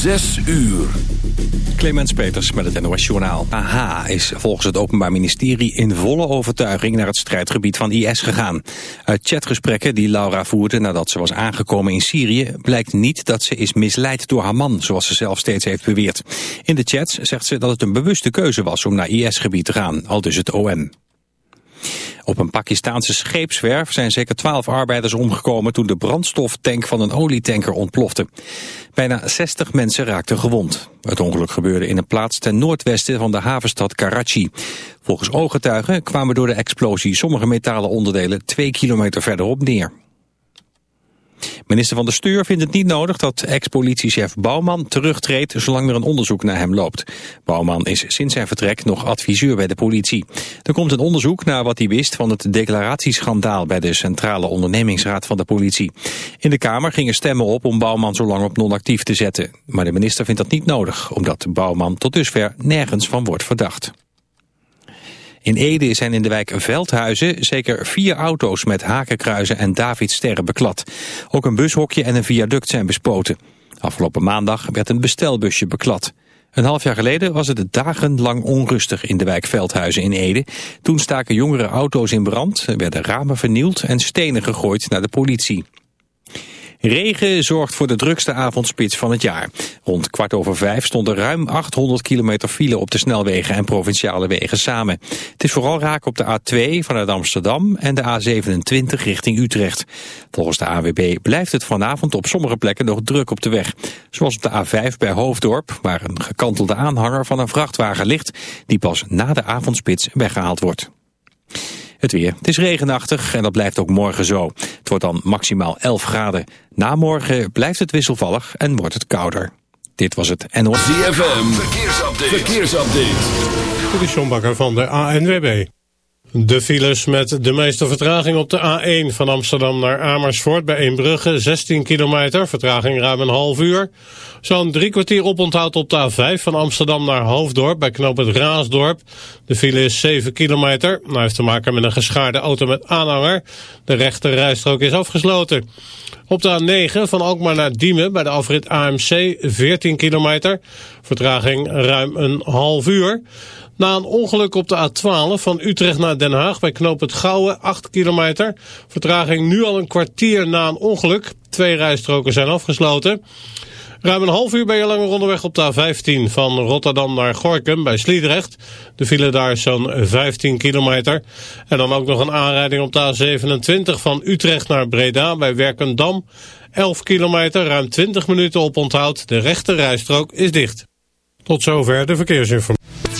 Zes uur. Clemens Peters met het NOS Journaal. AH is volgens het Openbaar Ministerie in volle overtuiging naar het strijdgebied van IS gegaan. Uit chatgesprekken die Laura voerde nadat ze was aangekomen in Syrië... blijkt niet dat ze is misleid door haar man, zoals ze zelf steeds heeft beweerd. In de chats zegt ze dat het een bewuste keuze was om naar IS-gebied te gaan, al dus het OM. Op een Pakistaanse scheepswerf zijn zeker twaalf arbeiders omgekomen toen de brandstoftank van een olietanker ontplofte. Bijna 60 mensen raakten gewond. Het ongeluk gebeurde in een plaats ten noordwesten van de havenstad Karachi. Volgens ooggetuigen kwamen door de explosie sommige metalen onderdelen twee kilometer verderop neer. Minister van de Steur vindt het niet nodig dat ex-politiechef Bouwman terugtreedt zolang er een onderzoek naar hem loopt. Bouwman is sinds zijn vertrek nog adviseur bij de politie. Er komt een onderzoek naar wat hij wist van het declaratieschandaal bij de Centrale Ondernemingsraad van de politie. In de Kamer gingen stemmen op om Bouwman zo lang op non-actief te zetten. Maar de minister vindt dat niet nodig, omdat Bouwman tot dusver nergens van wordt verdacht. In Ede zijn in de wijk Veldhuizen zeker vier auto's met hakenkruizen en Davidsterren beklad. Ook een bushokje en een viaduct zijn bespoten. Afgelopen maandag werd een bestelbusje beklad. Een half jaar geleden was het dagenlang onrustig in de wijk Veldhuizen in Ede. Toen staken jongere auto's in brand, werden ramen vernield en stenen gegooid naar de politie. Regen zorgt voor de drukste avondspits van het jaar. Rond kwart over vijf stonden ruim 800 kilometer file op de snelwegen en provinciale wegen samen. Het is vooral raak op de A2 vanuit Amsterdam en de A27 richting Utrecht. Volgens de AWB blijft het vanavond op sommige plekken nog druk op de weg. Zoals op de A5 bij Hoofddorp, waar een gekantelde aanhanger van een vrachtwagen ligt... die pas na de avondspits weggehaald wordt. Het weer. Het is regenachtig en dat blijft ook morgen zo. Het wordt dan maximaal 11 graden. Na morgen blijft het wisselvallig en wordt het kouder. Dit was het NOS. ZFM. Verkeersupdate. Verkeersupdate. Dit is John Bakker van de ANWB. De files met de meeste vertraging op de A1 van Amsterdam naar Amersfoort bij Eembrugge, 16 kilometer, vertraging ruim een half uur. Zo'n drie kwartier oponthoud op de A5 van Amsterdam naar Hoofddorp bij knoop het Raasdorp. De file is 7 kilometer, nou heeft te maken met een geschaarde auto met aanhanger. De rechte rijstrook is afgesloten. Op de A9 van Alkmaar naar Diemen bij de afrit AMC 14 kilometer, vertraging ruim een half uur. Na een ongeluk op de A12 van Utrecht naar Den Haag bij knoop het Gouwen, 8 kilometer. Vertraging nu al een kwartier na een ongeluk. Twee rijstroken zijn afgesloten. Ruim een half uur ben je langer onderweg op de A15 van Rotterdam naar Gorkum bij Sliedrecht. De file daar is zo'n 15 kilometer. En dan ook nog een aanrijding op de A27 van Utrecht naar Breda bij Werkendam. 11 kilometer, ruim 20 minuten op onthoud. De rechte rijstrook is dicht. Tot zover de verkeersinformatie.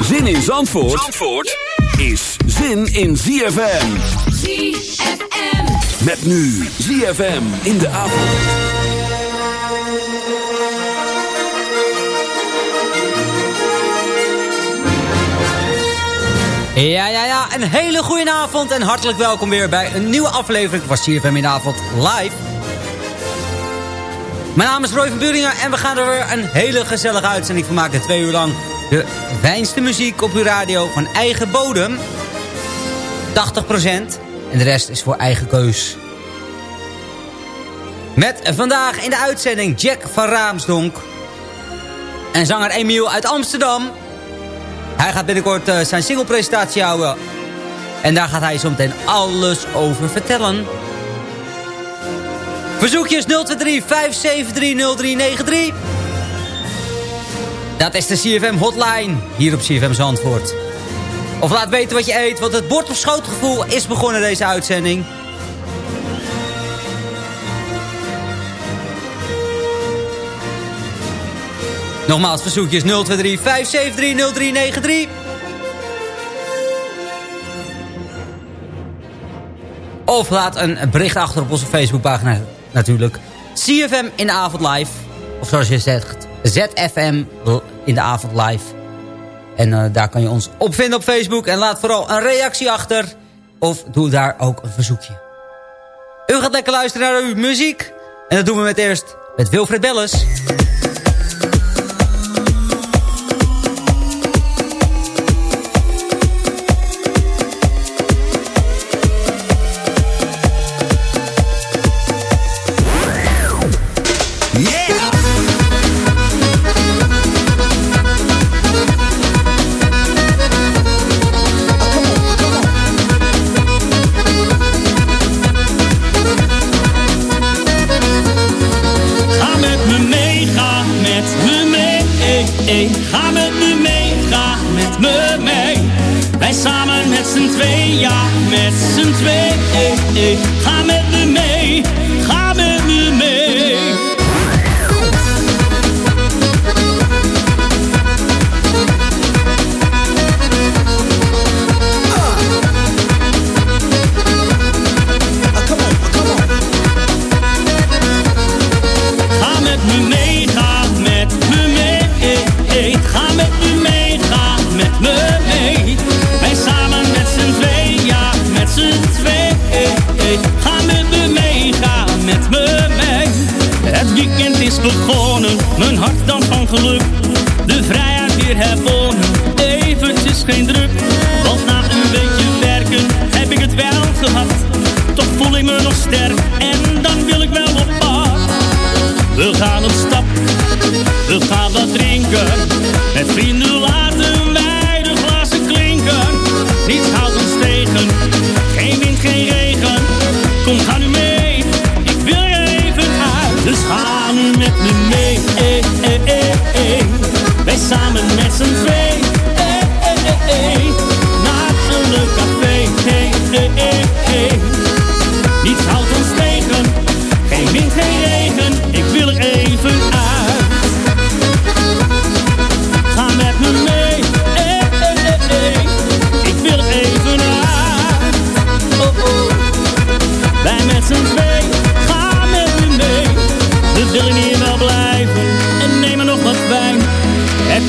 Zin in Zandvoort, Zandvoort is zin in ZFM. ZFM. Met nu ZFM in de avond. Ja, ja, ja. Een hele goede avond en hartelijk welkom weer bij een nieuwe aflevering van CFM in de avond live. Mijn naam is Roy van Buringen en we gaan er weer een hele gezellige uitzending van maken. Twee uur lang de fijnste muziek op uw radio van eigen bodem. 80% en de rest is voor eigen keus. Met vandaag in de uitzending Jack van Raamsdonk. En zanger Emiel uit Amsterdam. Hij gaat binnenkort uh, zijn singlepresentatie houden. En daar gaat hij zo meteen alles over vertellen. Verzoekjes 023 573 0393. Dat is de CFM hotline hier op CFM Zandvoort. Of laat weten wat je eet, want het bord op schootgevoel is begonnen deze uitzending. Nogmaals, verzoekjes 023 573 0393. Of laat een bericht achter op onze Facebookpagina natuurlijk. CFM in de avond live. Of zoals je zegt, ZFM in de avond live. En uh, daar kan je ons op vinden op Facebook. En laat vooral een reactie achter. Of doe daar ook een verzoekje. U gaat lekker luisteren naar uw muziek. En dat doen we met eerst met Wilfred Belles. Nu met me mee, eh eh, eh, eh, eh. Wij samen met z'n twee. Naar een café.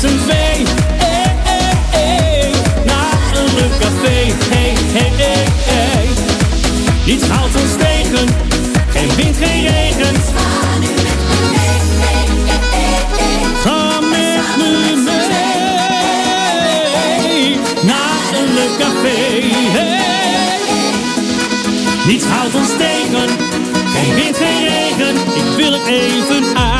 z'n twee. Hey, hey, hey. Een leuk café. Hey, hey, hey, hey. Niets houdt ons tegen. Geen wind, geen regen. Ga nu met me mee. Ga met me mee. Naar een leuk café. Hey. Niets houdt ons tegen. Geen wind, geen regen. Ik wil het even uit.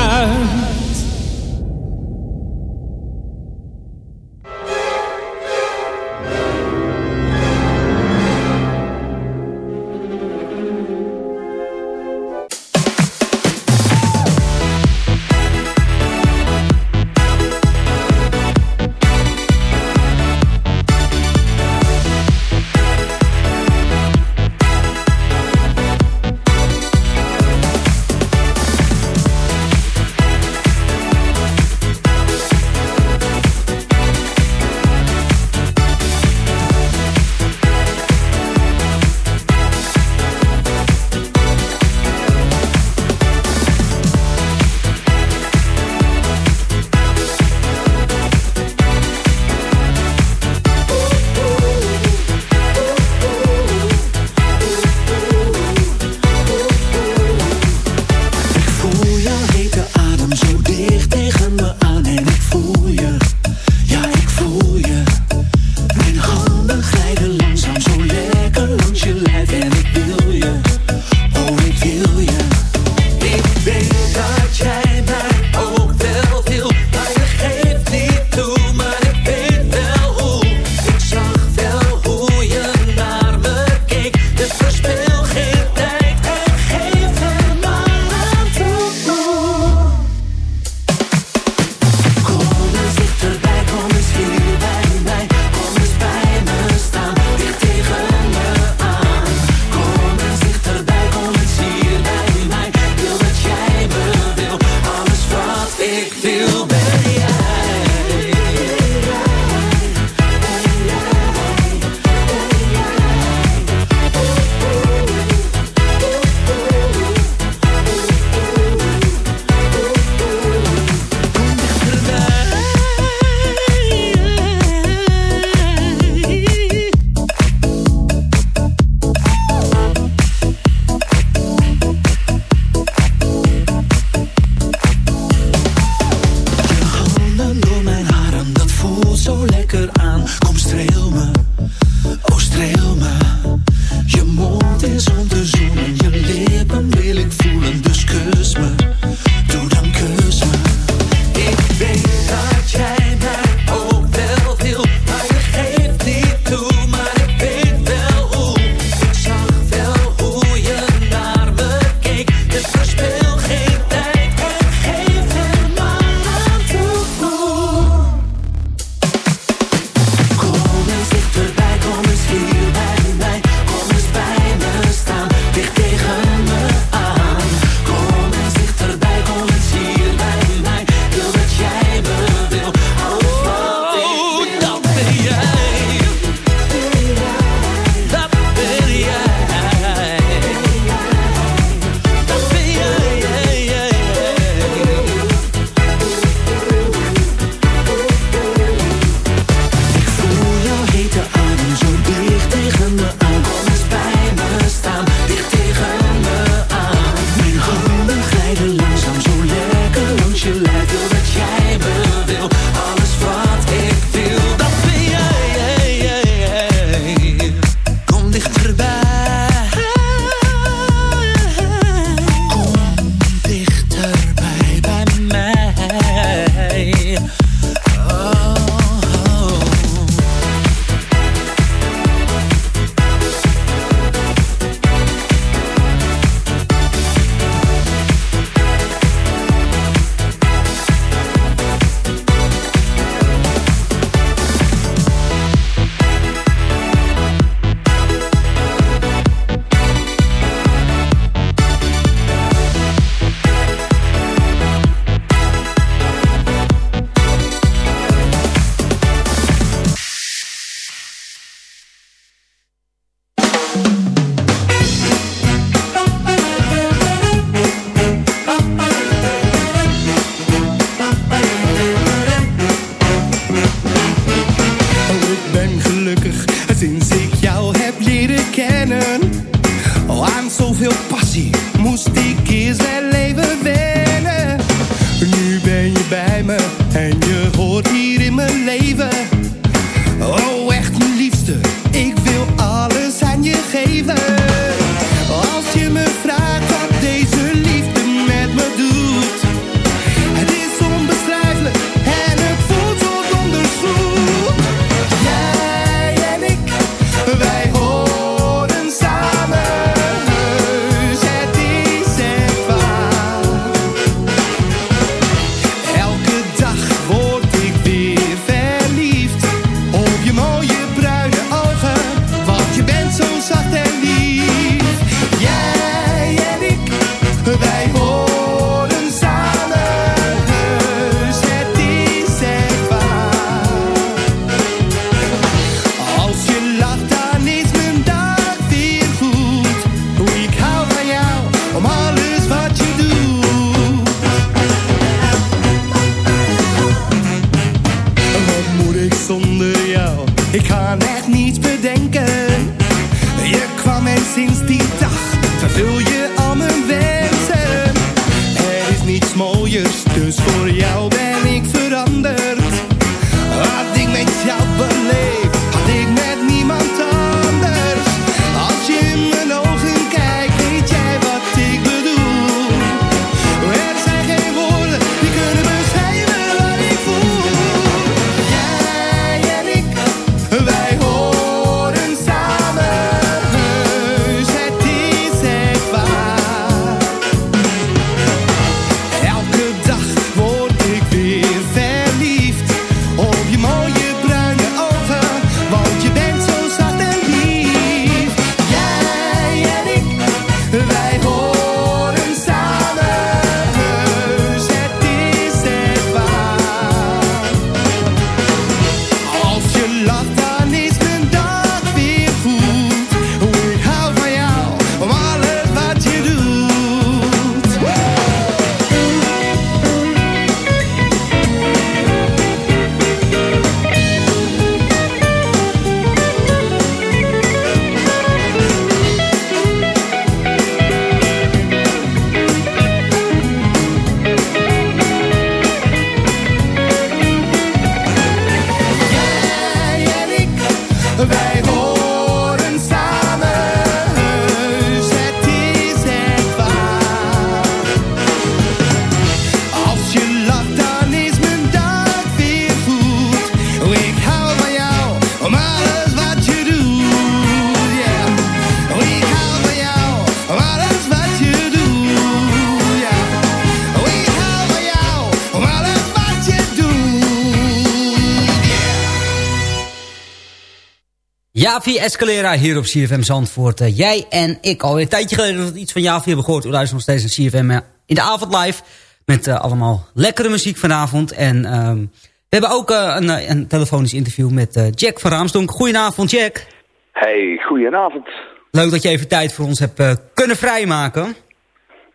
Javi Escalera hier op CFM Zandvoort. Eh, jij en ik alweer een tijdje geleden dat we iets van Javi hebben gehoord. We luisteren nog steeds naar CFM eh, in de avond live. Met eh, allemaal lekkere muziek vanavond. En ehm, we hebben ook een, een telefonisch interview met Jack van Raamsdonk. Goedenavond Jack. Hey, goedenavond. Leuk dat je even tijd voor ons hebt kunnen vrijmaken.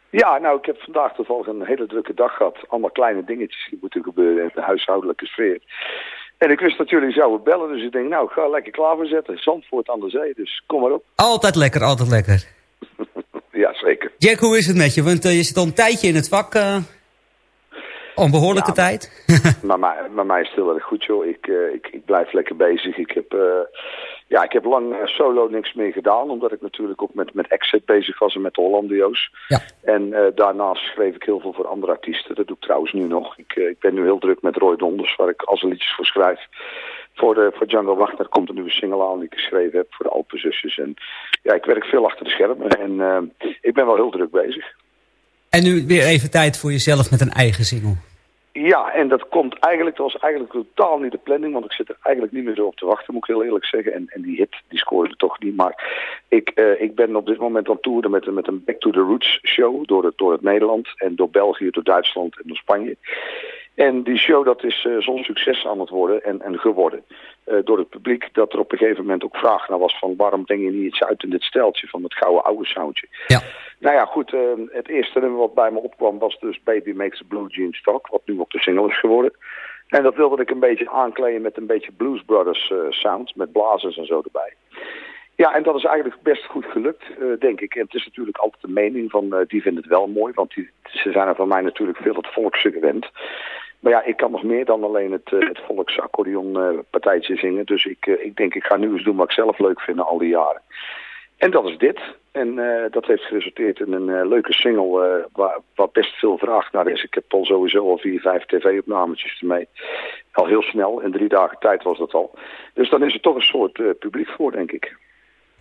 Ja, nou, ik heb vandaag toevallig een hele drukke dag gehad. Allemaal kleine dingetjes die moeten gebeuren in de huishoudelijke sfeer. En ik wist natuurlijk, je zou het bellen, dus ik denk, nou, ik ga lekker klaar voor zetten. Zandvoort aan de zee, dus kom maar op. Altijd lekker, altijd lekker. Ja, zeker. Jack, hoe is het met je? Want eh, je zit al een tijdje in het vak. eh, al een behoorlijke Ja, tijd. Maar, mij, maar mij is het heel erg goed, joh. Ik, eh, ik, ik blijf lekker bezig. Ik heb, eh, ja, ik heb lang eh, solo niks meer gedaan, omdat ik natuurlijk ook met, met Exit bezig was en met de Hollandio's. Ja. En eh, daarnaast schreef ik heel veel voor andere artiesten. Dat doe ik trouwens nu nog. Ik, eh, ik ben nu heel druk met Roy Donders, waar ik als liedjes voor schrijf. Voor, de, voor Django Wagner komt een nieuwe single aan die ik geschreven heb voor de Alpenzusjes. En ja, ik werk veel achter de schermen en ik ben wel heel druk bezig. En nu weer even tijd voor jezelf met een eigen single. Ja, en dat komt eigenlijk, dat was eigenlijk totaal niet de planning, want ik zit er eigenlijk niet meer zo op te wachten, moet ik heel eerlijk zeggen. En, en die hit, die scoorde toch niet. Maar ik, eh, ik ben op dit moment aan toeren met, met een Back to the Roots show door het, door het Nederland en door België, door Duitsland en door Spanje. En die show dat is eh, zo'n succes aan het worden en, en geworden. Eh, door het publiek dat er op een gegeven moment ook vraag naar was van waarom breng je niet iets uit in dit steltje van het gouden oude soundje. Ja. Nou ja, goed, eh, het eerste nummer wat bij me opkwam was dus Baby Makes a Blue Jeans Talk, wat nu ook de single is geworden. En dat wilde ik een beetje aankleden met een beetje Blues Brothers eh, sound, met blazers en zo erbij. Ja, en dat is eigenlijk best goed gelukt, denk ik. En het is natuurlijk altijd de mening van, die vindt het wel mooi, want die, ze zijn er van mij natuurlijk veel het volkse gewend. Maar ja, ik kan nog meer dan alleen het, uh, het volksaccordeon partijtje zingen. Dus ik, ik denk, ik ga nu eens doen wat ik zelf leuk vind al die jaren. En dat is dit. En dat heeft geresulteerd in een leuke single waar, waar best veel vraag naar is. Ik heb al sowieso al vier, vijf tv-opnametjes ermee. Al heel snel, in drie dagen tijd was dat al. Dus dan is er toch een soort publiek voor, denk ik.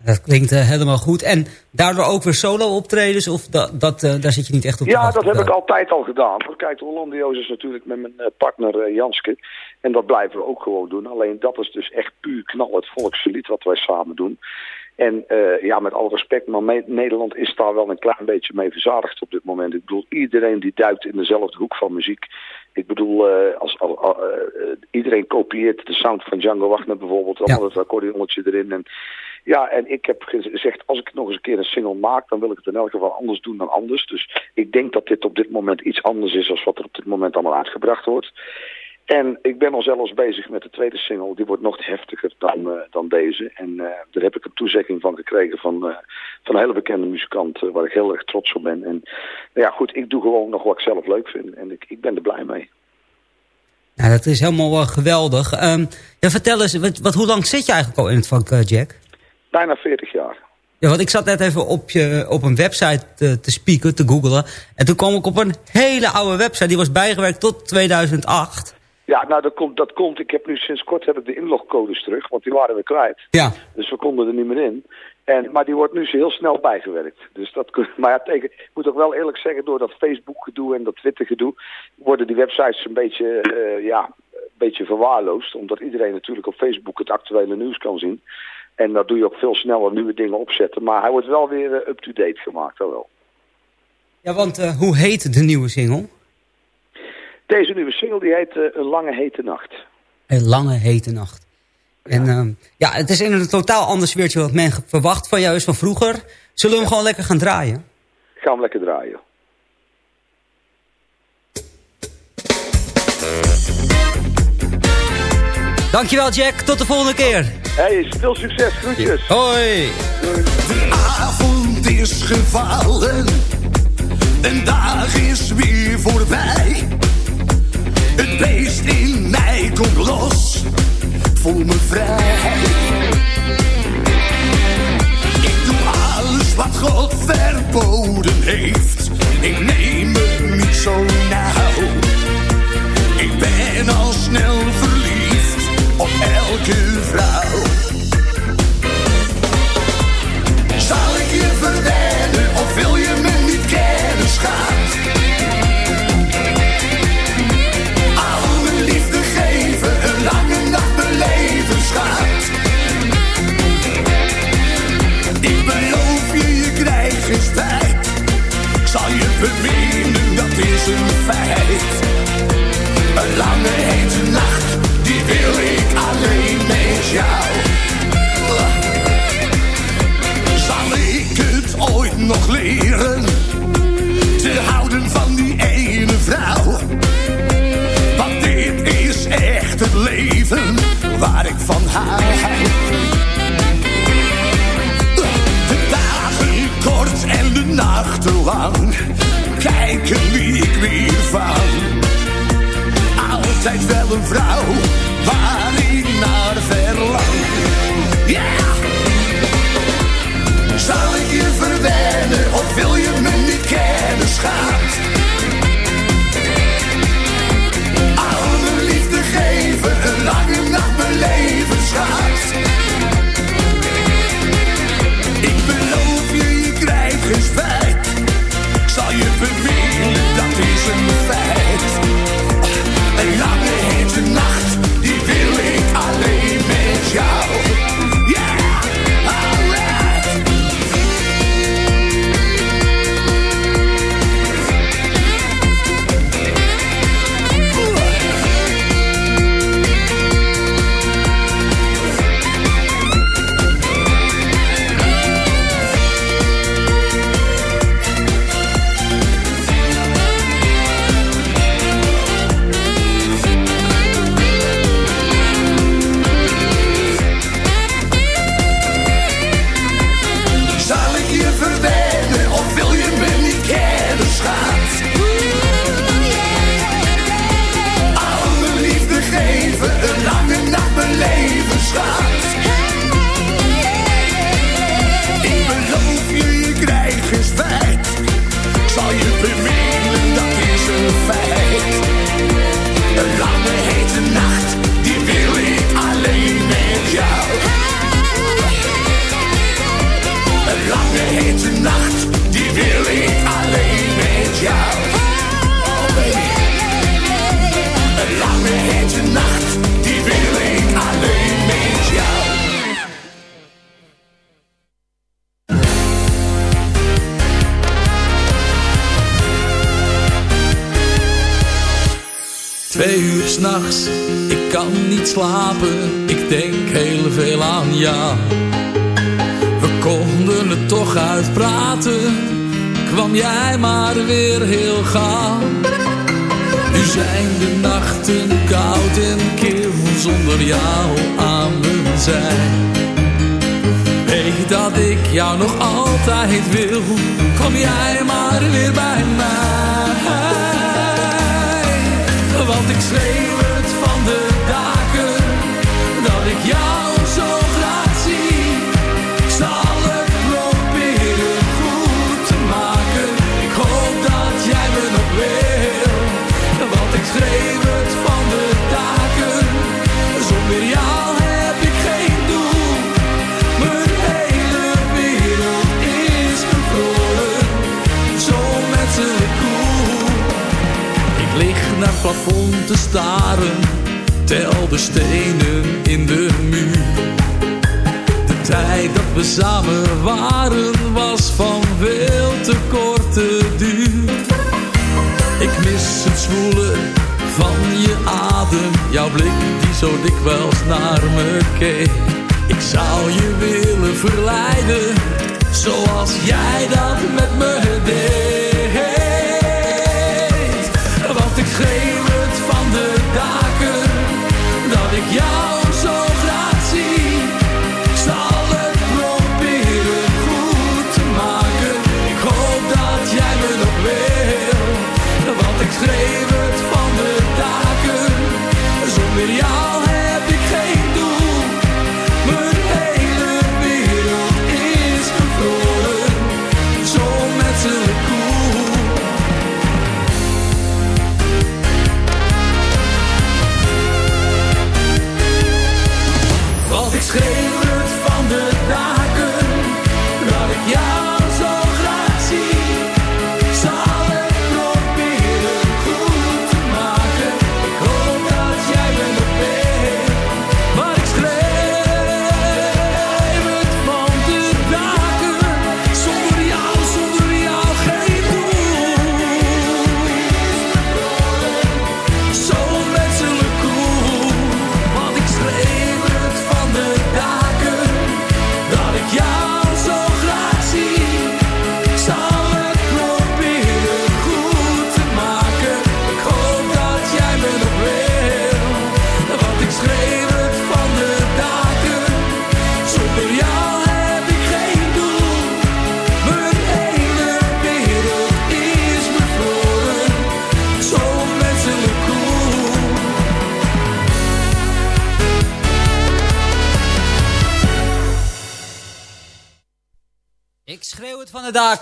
Dat klinkt uh, helemaal goed. En daardoor ook weer solo-optredens? Of dat, dat, uh, daar zit je niet echt op Ja, dat heb ik altijd al gedaan. Kijk, de Hollandio's is natuurlijk met mijn uh, partner Janske. En dat blijven we ook gewoon doen. Alleen dat is dus echt puur knal het volkslied wat wij samen doen. En ja, met alle respect, maar Nederland is daar wel een klein beetje mee verzadigd op dit moment. Ik bedoel, iedereen die duikt in dezelfde hoek van muziek. Ik bedoel, als, iedereen kopieert de sound van Django Wagner bijvoorbeeld. Allemaal ja. het accordeonnetje erin. En ja, en ik heb gezegd, als ik nog eens een keer een single maak, dan wil ik het in elk geval anders doen dan anders. Dus ik denk dat dit op dit moment iets anders is dan wat er op dit moment allemaal uitgebracht wordt. En ik ben al zelfs bezig met de tweede single. Die wordt nog heftiger dan, uh, dan deze. En uh, daar heb ik een toezegging van gekregen van, uh, van een hele bekende muzikant... waar ik heel erg trots op ben. En ja, goed, ik doe gewoon nog wat ik zelf leuk vind. En ik, ik ben er blij mee. Nou, dat is helemaal geweldig. Um, ja, vertel eens, wat, wat, hoe lang zit je eigenlijk al in het vak, Jack? Bijna 40 jaar. Ja, want ik zat net even op, je, op een website te, te spieken, te googlen. En toen kwam ik op een hele oude website. Die was bijgewerkt tot 2008. Ja, nou dat komt, dat komt. Ik heb nu sinds kort heb ik de inlogcodes terug, want die waren we kwijt. Ja. Dus we konden er niet meer in. En, maar die wordt nu heel snel bijgewerkt. Dus dat, maar ja, tegen, ik moet ook wel eerlijk zeggen, door dat Facebook gedoe en dat Twitter gedoe, worden die websites een beetje, uh, ja, een beetje verwaarloosd. Omdat iedereen natuurlijk op Facebook het actuele nieuws kan zien. En dat doe je ook veel sneller nieuwe dingen opzetten. Maar hij wordt wel weer uh, up-to-date gemaakt, dat wel. Ja, want uh, hoe heet de nieuwe single? Deze nieuwe single die heet uh, Een Lange Hete Nacht. Een Lange Hete Nacht. Ja. En uh, ja, het is in een totaal ander sfeertje wat men verwacht van jou is van vroeger. Zullen we hem gewoon lekker gaan draaien? Gaan we lekker draaien. Dankjewel Jack, tot de volgende keer. Hey, veel succes, groetjes. Hoi. De avond is gevallen, een dag is weer voorbij. Het beest in mij komt los, voel me vrij. Ik doe alles wat God verboden heeft. Ik neem me niet zo nauw. Ik ben al snel verliefd op elke vrouw. Zal ik je verwennen of wil je me niet kennen, schat? Al mijn liefde geven, een lange nacht beleven, schat. Ik beloof je, je krijgt geen spijt. Ik zal je beminnen, dat is een feit. Een lange hete nacht, die wil ik jou. Zal ik het ooit nog leren? Ik kan niet slapen, ik denk heel veel aan jou. We konden het toch uitpraten, kwam jij maar weer heel gauw. Nu zijn de nachten koud en kil zonder jou aan mijn zij. Weet dat ik jou nog altijd wil, kom jij maar weer bij mij ik schreeuw het van de daken dat ik jou plafond te staren, tel de stenen in de muur. De tijd dat we samen waren was van veel te korte duur. Ik mis het zwoelen van je adem, jouw blik die zo dikwijls naar me keek. Ik zou je willen verleiden, zoals jij dat met me deed.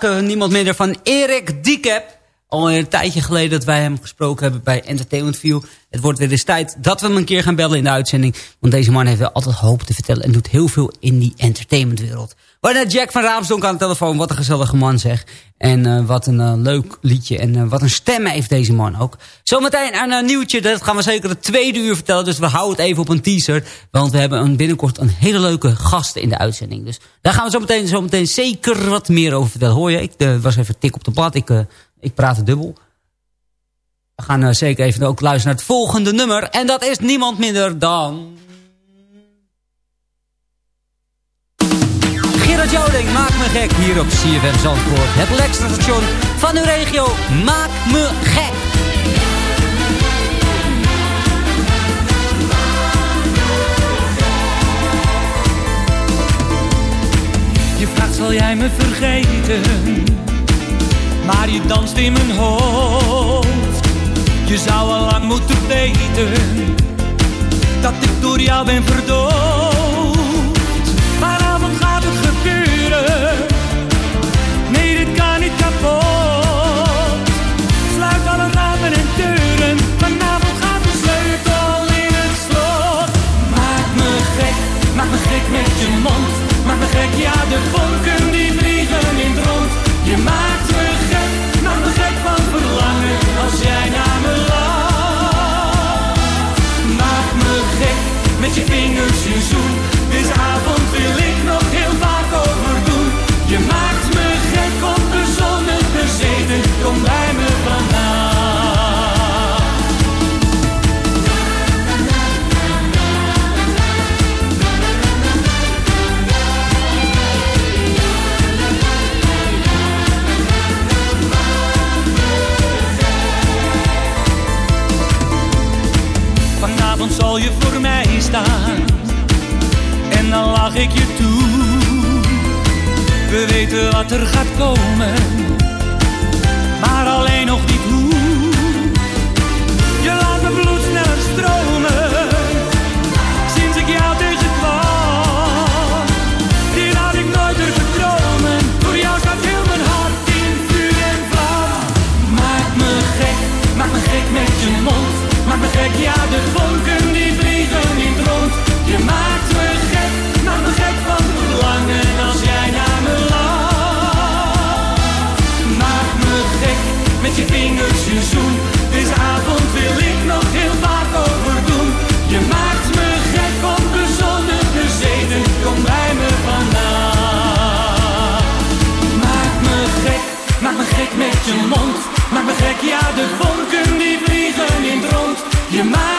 Niemand minder van Erik Diekep. Al een tijdje geleden dat wij hem gesproken hebben bij Entertainment View. Het wordt weer eens tijd dat we hem een keer gaan bellen in de uitzending. Want deze man heeft wel altijd hoop te vertellen en doet heel veel in die entertainmentwereld. Waarna Jack van Raamsdonk aan de telefoon. Wat een gezellige man zeg. En eh, wat een eh, leuk liedje. En eh, wat een stem heeft deze man ook. Zometeen een eh, nieuwtje. Dat gaan we zeker het tweede uur vertellen. Dus we houden het even op een teaser. Want we hebben een, binnenkort een hele leuke gast in de uitzending. Dus daar gaan we zometeen, zometeen zeker wat meer over vertellen. Hoor je? Ik was even tik op de pad. Ik, ik praat dubbel. We gaan eh, zeker even ook luisteren naar het volgende nummer. En dat is niemand minder dan... Gerard Joling, maak me gek hier op CFM Zandvoort. Het lekkerste station van uw regio. Maak me gek. Je vraagt zal jij me vergeten Maar je danst in mijn hoofd. Je zou al lang moeten weten Dat ik door jou ben verdoofd avond zal je voor mij staan. En dan lach ik je toe. We weten wat er gaat komen. De vonken die vliegen in het rond. Je maakt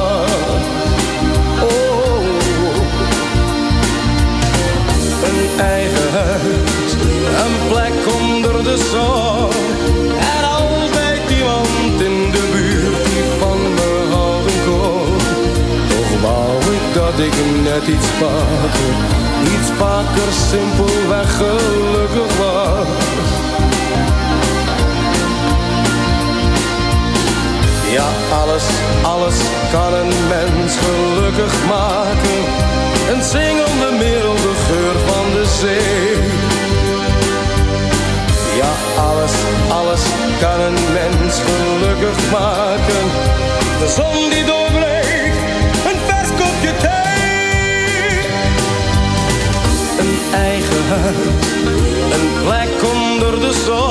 Een plek onder de zon. En altijd iemand in de buurt die van me houden kon. Toch wou ik dat ik net iets vaker, iets vaker simpelweg gelukkig was. Ja, alles, alles kan een mens gelukkig maken. Een zingende milde geur van de zee. Ja, alles, alles kan een mens gelukkig maken. De zon die doorbreekt, een vers kopje thee. Een eigen huis, een plek onder de zon.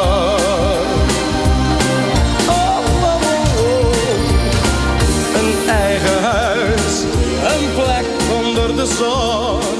song.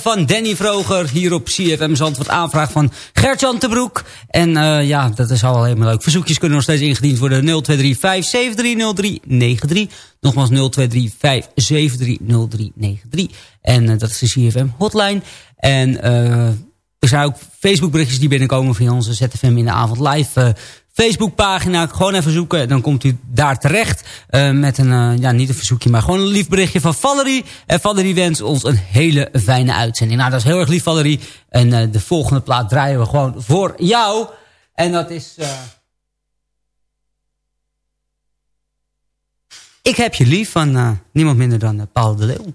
van Danny Vroger hier op CFM Zandvoort. Aanvraag van Gertjan te Broek. En eh, ja, dat is al helemaal leuk. Verzoekjes kunnen nog steeds ingediend worden. 0235730393. Nogmaals 0235730393. En eh, dat is de CFM hotline. En eh, er zijn ook Facebook berichtjes die binnenkomen van onze ZFM in de avond live Facebookpagina. Gewoon even zoeken. Dan komt u daar terecht. Eh, met een, uh, ja, niet een verzoekje, maar gewoon een lief berichtje van Valerie. En Valerie wens ons een hele fijne uitzending. Nou, dat is heel erg lief, Valerie. En eh, de volgende plaat draaien we gewoon voor jou. En dat is... Ik heb je lief van niemand minder dan Paul de Leeuw.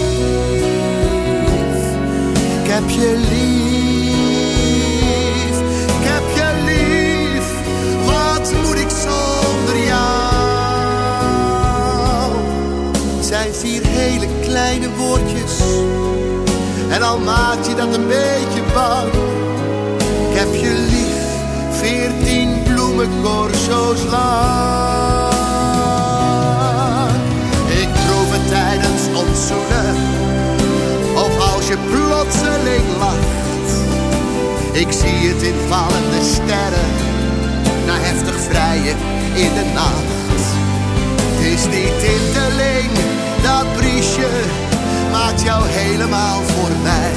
heb je lief, ik heb je lief. Wat moet ik zonder jou? Zijn vier hele kleine woordjes. En al maakt je dat een beetje bang. Ik heb je lief, veertien bloemencorso's lang. Ik proef tijdens ons. Je plotseling lacht. Ik zie het in vallende sterren. Na heftig vrijen in de nacht. Het is niet tinteling, dat briesje maakt jou helemaal voor mij.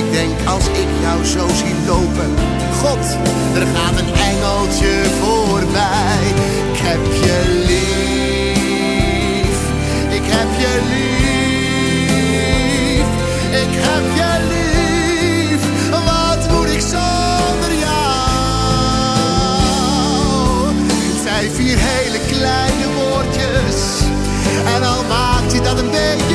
Ik denk als ik jou zo zie lopen, God, er gaat een engeltje voorbij. Ik heb je lief, ik heb je lief, vier hele kleine woordjes. En al maakt je dat een beetje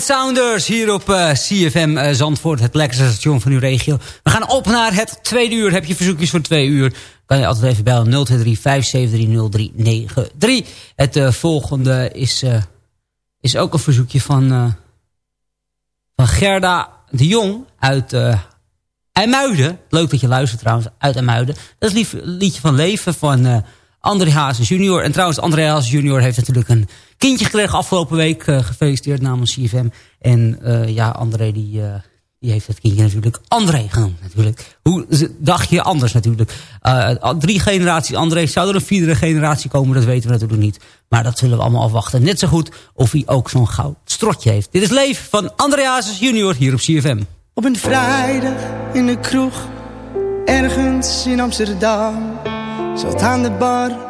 Sounders hier op eh, CFM eh, Zandvoort, het lekkerste station van uw regio. We gaan op naar het tweede uur. Heb je verzoekjes voor twee uur? Kan je altijd even bellen 023 5730393. Het eh, volgende is, is ook een verzoekje van, van Gerda de Jong uit IJmuiden. Leuk dat je luistert trouwens, uit IJmuiden. Dat is lief, liedje van Leven van André Hazes junior. En trouwens, André Hazes junior heeft natuurlijk een kindje gekregen afgelopen week. eh, gefeliciteerd namens CFM. En eh, ja, André die, eh, die heeft het kindje natuurlijk André genoemd. Natuurlijk. Hoe dacht je anders natuurlijk? Drie generaties André. Zou er een vierde generatie komen? Dat weten we natuurlijk niet. Maar dat zullen we allemaal afwachten. Net zo goed of hij ook zo'n goud strotje heeft. Dit is Leef van André Hazes junior hier op CFM. Op een vrijdag in de kroeg, ergens in Amsterdam. Zat aan de bar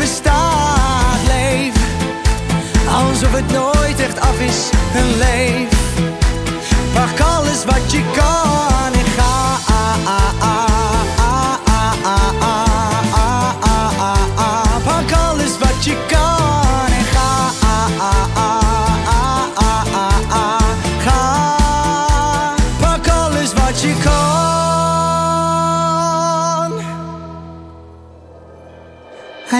bestaat, leef Alsof het nooit echt af is, leef Pak alles wat je kan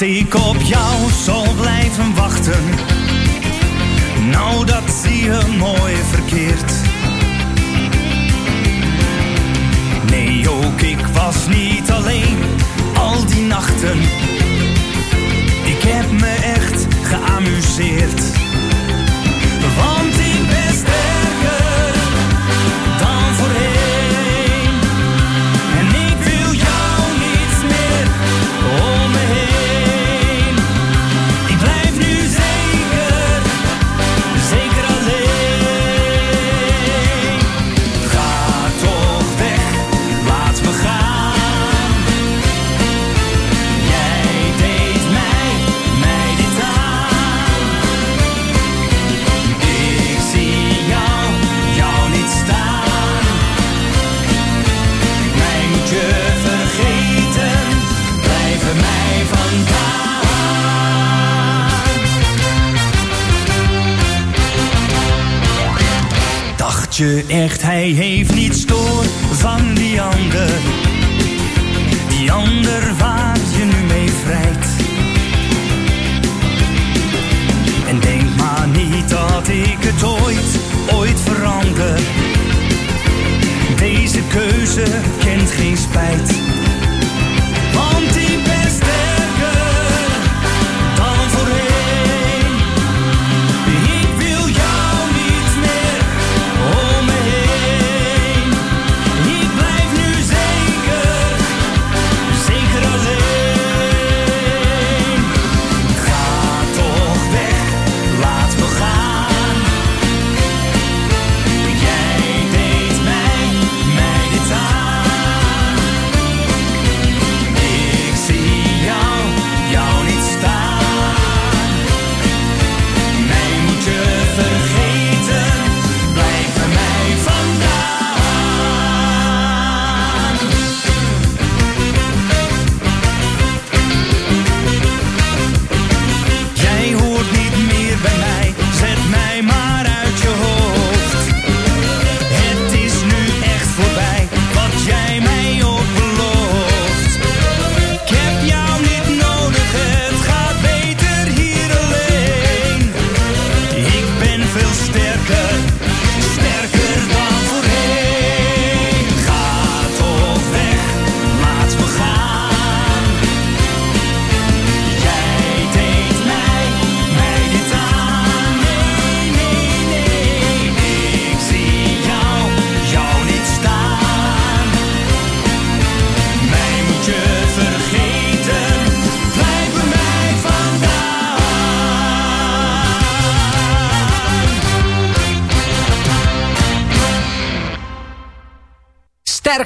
Echt dat ik op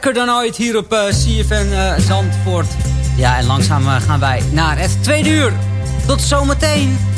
Sterker dan ooit hier op eh, CFN eh, Zandvoort. Ja, en langzaam eh, gaan wij naar het tweede uur. Tot zometeen.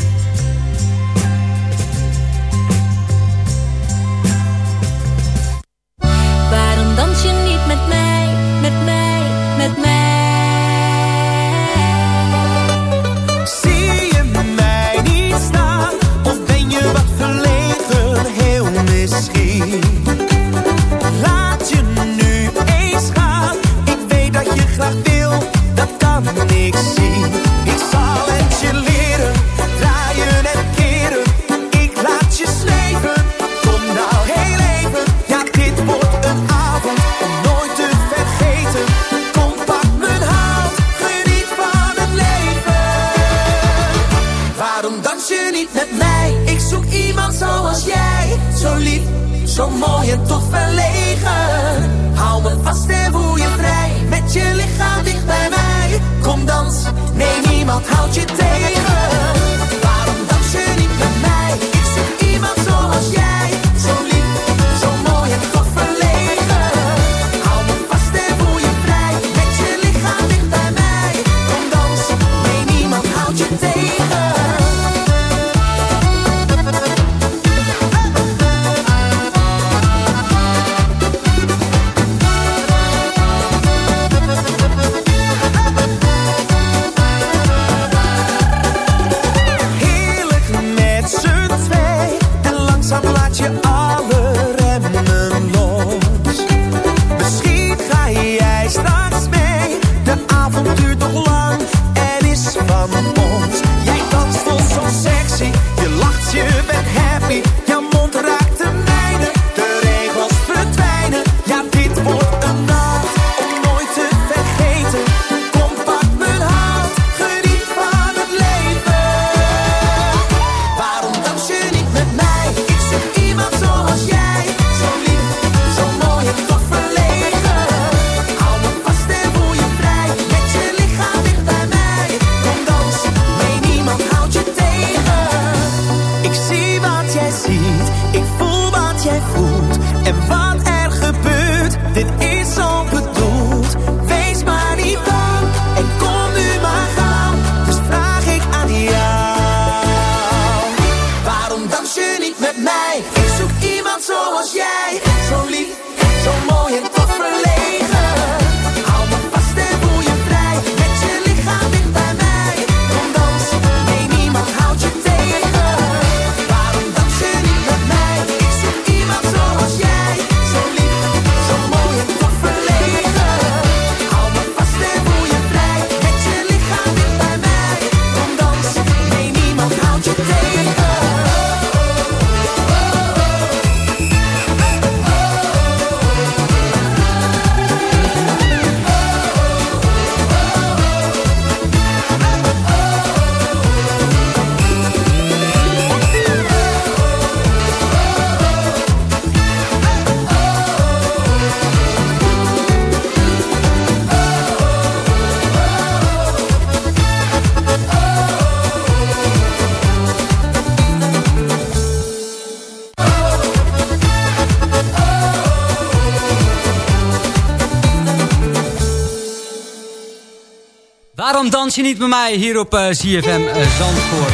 dans je niet met mij hier op eh, uh, ZFM eh, Zandvoort.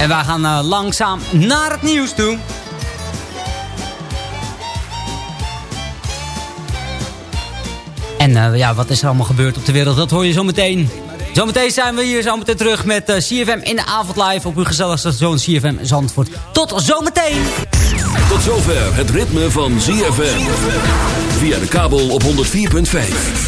En wij gaan eh, langzaam naar het nieuws toe. En ja, wat is er allemaal gebeurd op de wereld, dat hoor je zo meteen. Zometeen zijn we hier zo meteen terug met CFM in de avond live op uw gezelligste station CFM Zandvoort. Tot zometeen! Tot zover het ritme van ZFM. Via de kabel op 104.5.